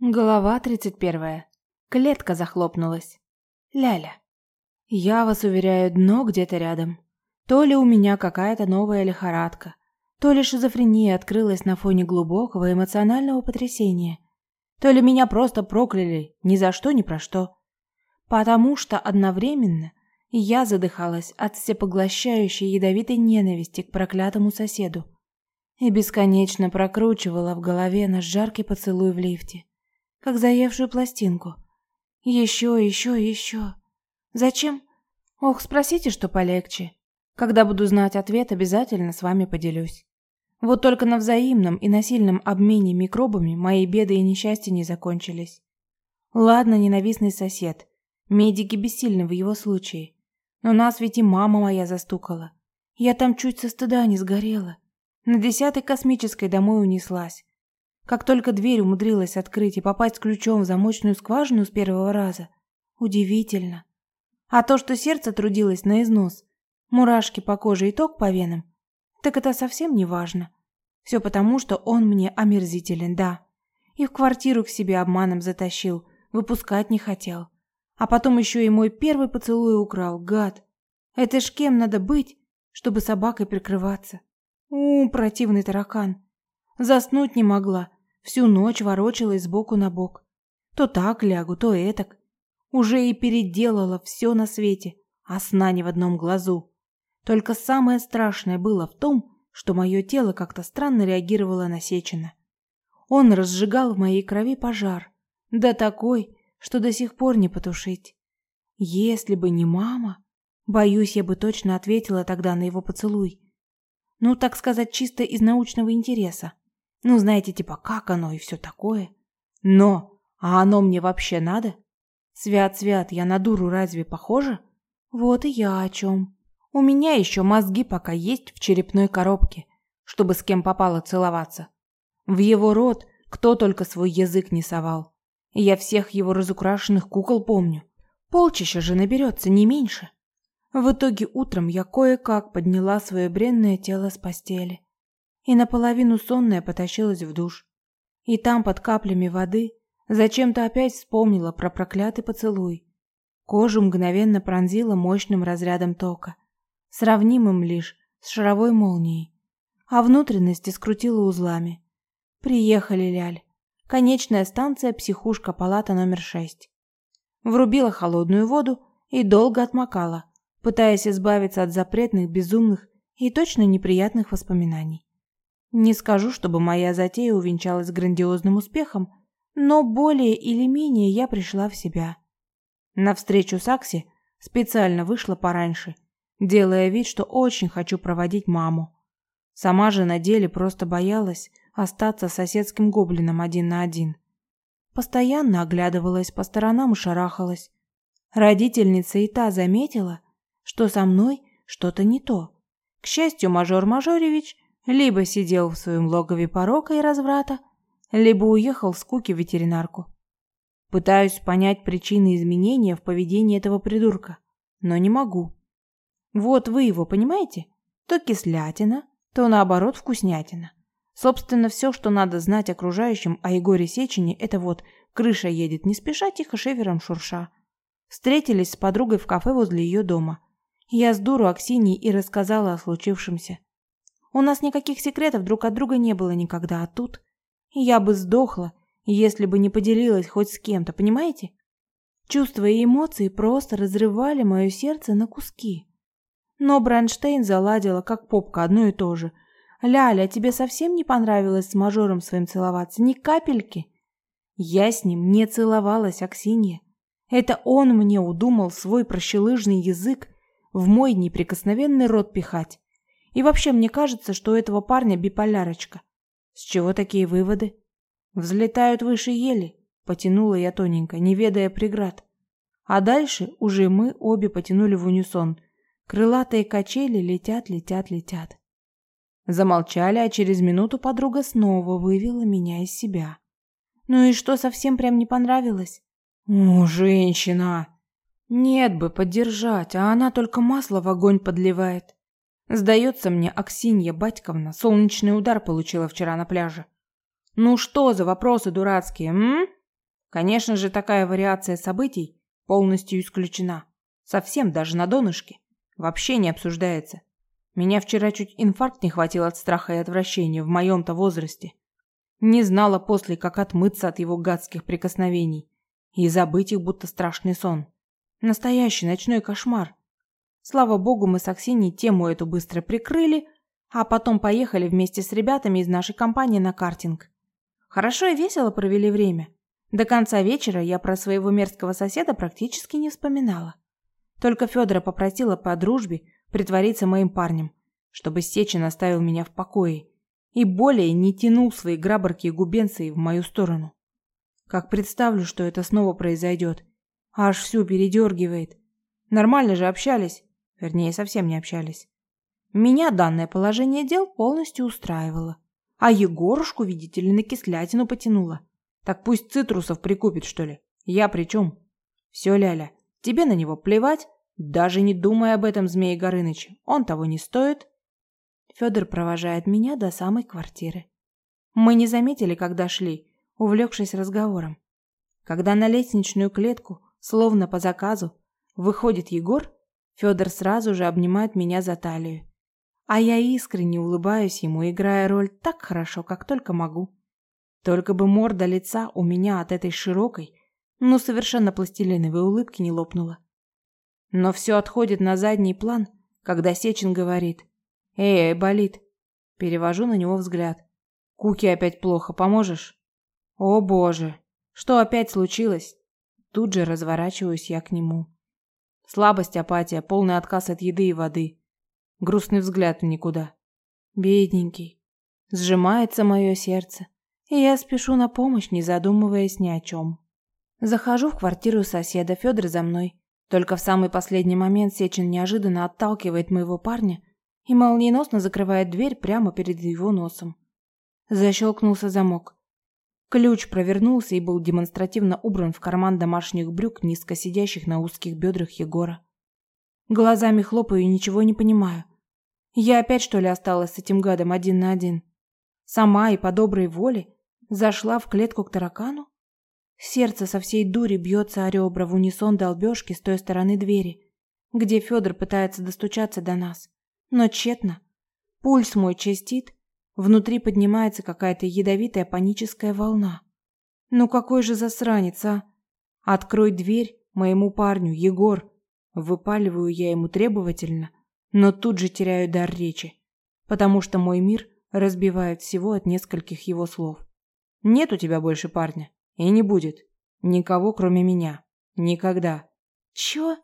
Глава 31. Клетка захлопнулась. Ляля. Я вас уверяю, дно где-то рядом. То ли у меня какая-то новая лихорадка, то ли шизофрения открылась на фоне глубокого эмоционального потрясения, то ли меня просто прокляли ни за что ни про что. Потому что одновременно я задыхалась от всепоглощающей ядовитой ненависти к проклятому соседу и бесконечно прокручивала в голове наш жаркий поцелуй в лифте как заевшую пластинку. Еще, еще, еще. Зачем? Ох, спросите, что полегче. Когда буду знать ответ, обязательно с вами поделюсь. Вот только на взаимном и насильном обмене микробами мои беды и несчастья не закончились. Ладно, ненавистный сосед. Медики бессильны в его случае. Но нас ведь и мама моя застукала. Я там чуть со стыда не сгорела. На десятой космической домой унеслась. Как только дверь умудрилась открыть и попасть ключом в замочную скважину с первого раза. Удивительно. А то, что сердце трудилось на износ, мурашки по коже и ток по венам, так это совсем не важно. Все потому, что он мне омерзителен, да. И в квартиру к себе обманом затащил, выпускать не хотел. А потом еще и мой первый поцелуй украл, гад. Это ж кем надо быть, чтобы собакой прикрываться? У, противный таракан. Заснуть не могла, Всю ночь ворочалась сбоку на бок. То так лягу, то этак. Уже и переделала все на свете, а сна ни в одном глазу. Только самое страшное было в том, что мое тело как-то странно реагировало на Сечина. Он разжигал в моей крови пожар, да такой, что до сих пор не потушить. Если бы не мама, боюсь, я бы точно ответила тогда на его поцелуй. Ну, так сказать, чисто из научного интереса. Ну, знаете, типа, как оно и все такое. Но, а оно мне вообще надо? Свят-свят, я на дуру разве похожа? Вот и я о чем. У меня еще мозги пока есть в черепной коробке, чтобы с кем попало целоваться. В его рот кто только свой язык не совал. Я всех его разукрашенных кукол помню. Полчища же наберется, не меньше. В итоге утром я кое-как подняла свое бренное тело с постели и наполовину сонная потащилась в душ. И там под каплями воды зачем-то опять вспомнила про проклятый поцелуй. Кожу мгновенно пронзила мощным разрядом тока, сравнимым лишь с шаровой молнией, а внутренности скрутила узлами. Приехали, Ляль. Конечная станция психушка, палата номер шесть. Врубила холодную воду и долго отмокала, пытаясь избавиться от запретных, безумных и точно неприятных воспоминаний. Не скажу, чтобы моя затея увенчалась грандиозным успехом, но более или менее я пришла в себя. На встречу с Акси специально вышла пораньше, делая вид, что очень хочу проводить маму. Сама же на деле просто боялась остаться соседским гоблином один на один. Постоянно оглядывалась по сторонам и шарахалась. Родительница и та заметила, что со мной что-то не то. К счастью, мажор Мажоревич – либо сидел в своем логове порока и разврата, либо уехал в скуки в ветеринарку. Пытаюсь понять причины изменения в поведении этого придурка, но не могу. Вот вы его понимаете? То кислятина, то наоборот вкуснятина. Собственно, все, что надо знать окружающим о Егоре Сечине, это вот крыша едет не спеша, тихо шевером шурша. Встретились с подругой в кафе возле ее дома. Я с дуру Аксинии и рассказала о случившемся. У нас никаких секретов друг от друга не было никогда, а тут... Я бы сдохла, если бы не поделилась хоть с кем-то, понимаете? Чувства и эмоции просто разрывали мое сердце на куски. Но Бранштейн заладила, как попка, одно и то же. «Ляля, тебе совсем не понравилось с мажором своим целоваться? Ни капельки?» Я с ним не целовалась, Аксинья. Это он мне удумал свой прощелыжный язык в мой неприкосновенный рот пихать. И вообще мне кажется, что у этого парня биполярочка. С чего такие выводы? Взлетают выше ели, потянула я тоненько, не ведая преград. А дальше уже мы обе потянули в унисон. Крылатые качели летят, летят, летят. Замолчали, а через минуту подруга снова вывела меня из себя. Ну и что, совсем прям не понравилось? О, женщина! Нет бы поддержать, а она только масло в огонь подливает. Сдается мне, Аксинья Батьковна солнечный удар получила вчера на пляже. Ну что за вопросы дурацкие, м? Конечно же, такая вариация событий полностью исключена. Совсем даже на донышке. Вообще не обсуждается. Меня вчера чуть инфаркт не хватил от страха и отвращения в моем-то возрасте. Не знала после, как отмыться от его гадских прикосновений и забыть их, будто страшный сон. Настоящий ночной кошмар. Слава богу, мы с Аксиньей тему эту быстро прикрыли, а потом поехали вместе с ребятами из нашей компании на картинг. Хорошо и весело провели время. До конца вечера я про своего мерзкого соседа практически не вспоминала. Только Федора попросила по дружбе притвориться моим парнем, чтобы Сечин оставил меня в покое и более не тянул свои грабарки и губенцы в мою сторону. Как представлю, что это снова произойдет, аж всю передергивает. Нормально же общались, вернее, совсем не общались. Меня данное положение дел полностью устраивало. А Егорушку, видите ли, на кислятину потянуло. Так пусть цитрусов прикупит, что ли. Я при чем? Все, Ляля, тебе на него плевать? Даже не думай об этом, Змей Горыныч. Он того не стоит. Федор провожает меня до самой квартиры. Мы не заметили, когда шли, увлекшись разговором. Когда на лестничную клетку, словно по заказу, выходит Егор, Федор сразу же обнимает меня за талию. А я искренне улыбаюсь ему, играя роль так хорошо, как только могу. Только бы морда лица у меня от этой широкой, но совершенно пластилиновой улыбки не лопнула. Но все отходит на задний план, когда Сечин говорит «Эй, болит». Перевожу на него взгляд. «Куки опять плохо, поможешь?» «О боже! Что опять случилось?» Тут же разворачиваюсь я к нему. Слабость, апатия, полный отказ от еды и воды. Грустный взгляд в никуда. Бедненький. Сжимается мое сердце, и я спешу на помощь, не задумываясь ни о чем. Захожу в квартиру соседа, Федор за мной. Только в самый последний момент Сечин неожиданно отталкивает моего парня и молниеносно закрывает дверь прямо перед его носом. Защелкнулся замок. Ключ провернулся и был демонстративно убран в карман домашних брюк, низко сидящих на узких бедрах Егора. Глазами хлопаю и ничего не понимаю. Я опять, что ли, осталась с этим гадом один на один? Сама и по доброй воле зашла в клетку к таракану? Сердце со всей дури бьется о ребра в унисон долбежки с той стороны двери, где Федор пытается достучаться до нас. Но тщетно. Пульс мой частит, Внутри поднимается какая-то ядовитая паническая волна. Ну какой же засранец, а? Открой дверь моему парню, Егор. Выпаливаю я ему требовательно, но тут же теряю дар речи, потому что мой мир разбивает всего от нескольких его слов. Нет у тебя больше парня. И не будет. Никого, кроме меня. Никогда. Чё?